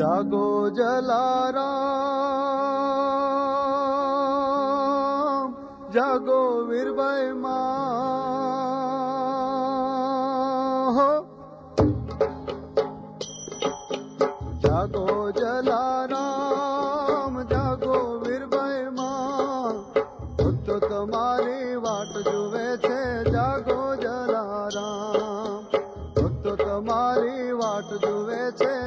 जागो जलाराम जागो वीरभय हो। जागो जलाराम जागो वीरभय तो तुम्हारी वाट जुवे छे जागो जलाराम तो तुम्हारी वाट जुवे छे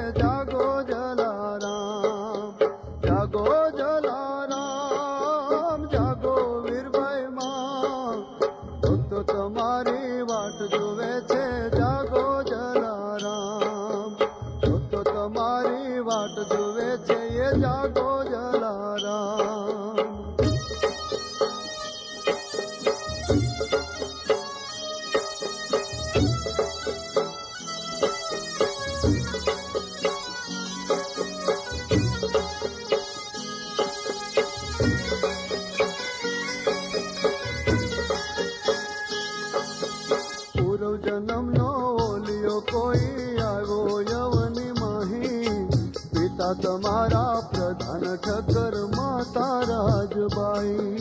પિતા તમારા પ્રધાન ઠક્કર માતા રાજબાઈ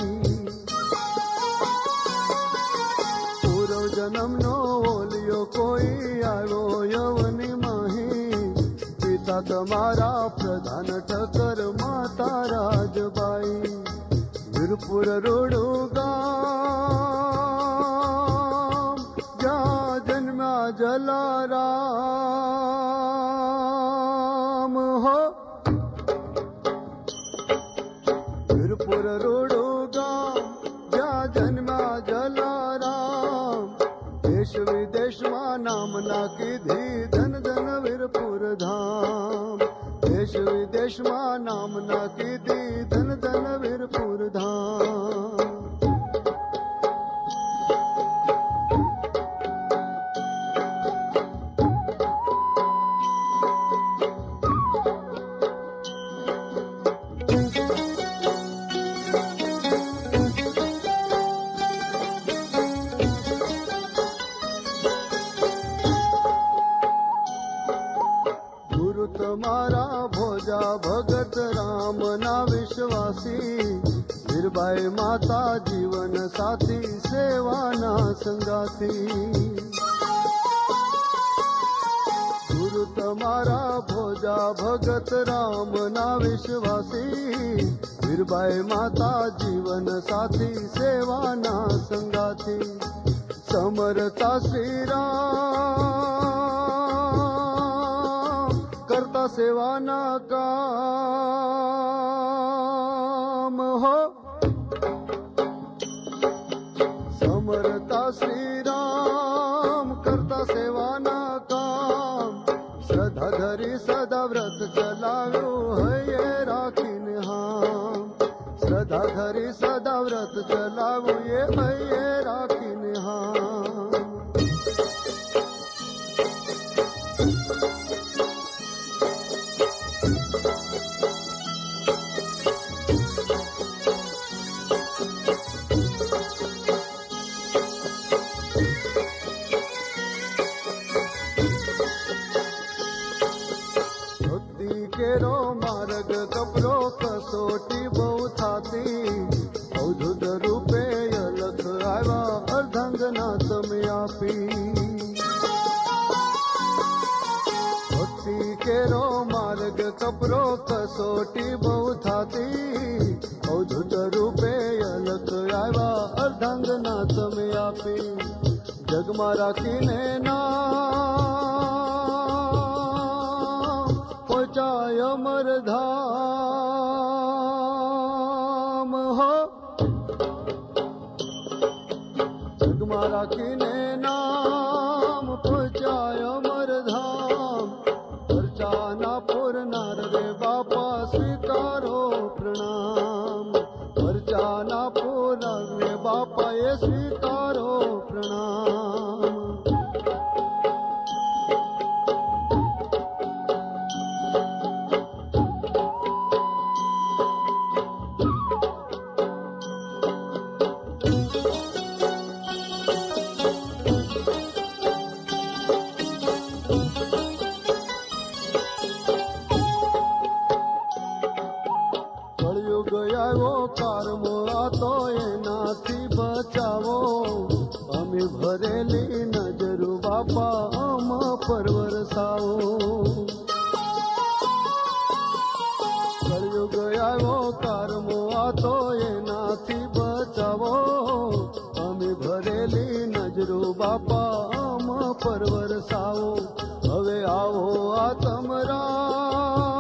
પૂર્વ જન્મનો ઓલિયો કોઈ આવ્યો યવની મહી પિતા તમારા પ્રધાન ઠક્કર માતા રાજબાઈ વીરપુર રોડું ગામ જ્યાં જન્મ્યા જલારામ જલારામ દેશ વિદેશમાં નામના કીધી ધન ધન વીરપુર ધામ દેશ વિદેશમાં નામના કીધી ધન ધન વીરપુર ધામ ગુરુ તમારા ભોજા ભગત રામના વિશ્વાસી વીરબાઈ માતા જીવન સાથી સેવાના સંગાતી ગુરુ તમારા ભોજા ભગત રામના વિશ્વાસી વીરબાઈ માતા જીવન સાથી સેવાના સંગાતી સમરતા શ્રી રામ सेवा ना काम हो। समरता श्री राम करता सेवा ना काम। सदा धरी, सदा व्रत चलायो है ये राखिन हम। सदा धरी, सदा व्रत चलाओ ये है ये राखिन हम। ભક્તિ કેરો માર્ગ કપરો કસોટી બહુ થાતી અવધૂત રૂપે અલખ આવ્યા અર્ધંગના તમે આપી ભક્તિ કેરો માર્ગ કપરો કસોટી બહુ થાતી અવધૂત રૂપે અલખ આવ્યા અર્ધંગના તમે આપી જગમાં રાખીને નામ अमर धाम हो। जगमारा किने नाम, पहुँचाय अमर धाम। परचाना पुर नार रे बापा स्वीकारो प्रणाम। परचाना पुर रे बापा ये स्वीकारो प्रणाम। કારમો આ તો એનાથી બચાવો. અમે ભરેલી નજર બાપા અમ પર વરસાવો કળયુગ આવ્યો, કારમો આ તો એનાથી બચાવો. અમે ભરેલી નજરો બાપા અમ પર વરસાવો હવે આવો આ તમરા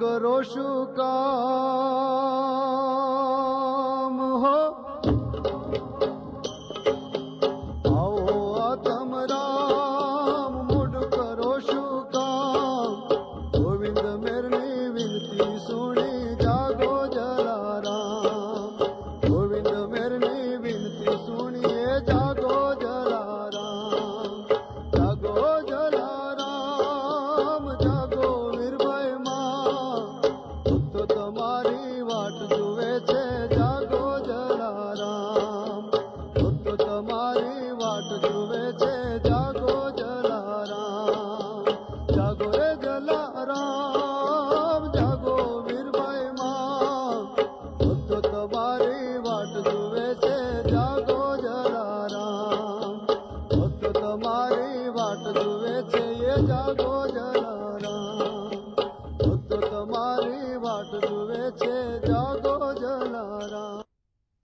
કરો શું કામ હો? આવો આ તમરામ મોઢું કરો શું કામ? ગોવિંદ મેરની વિનતી સુણી. हमारी वाट जुए ये जागो जना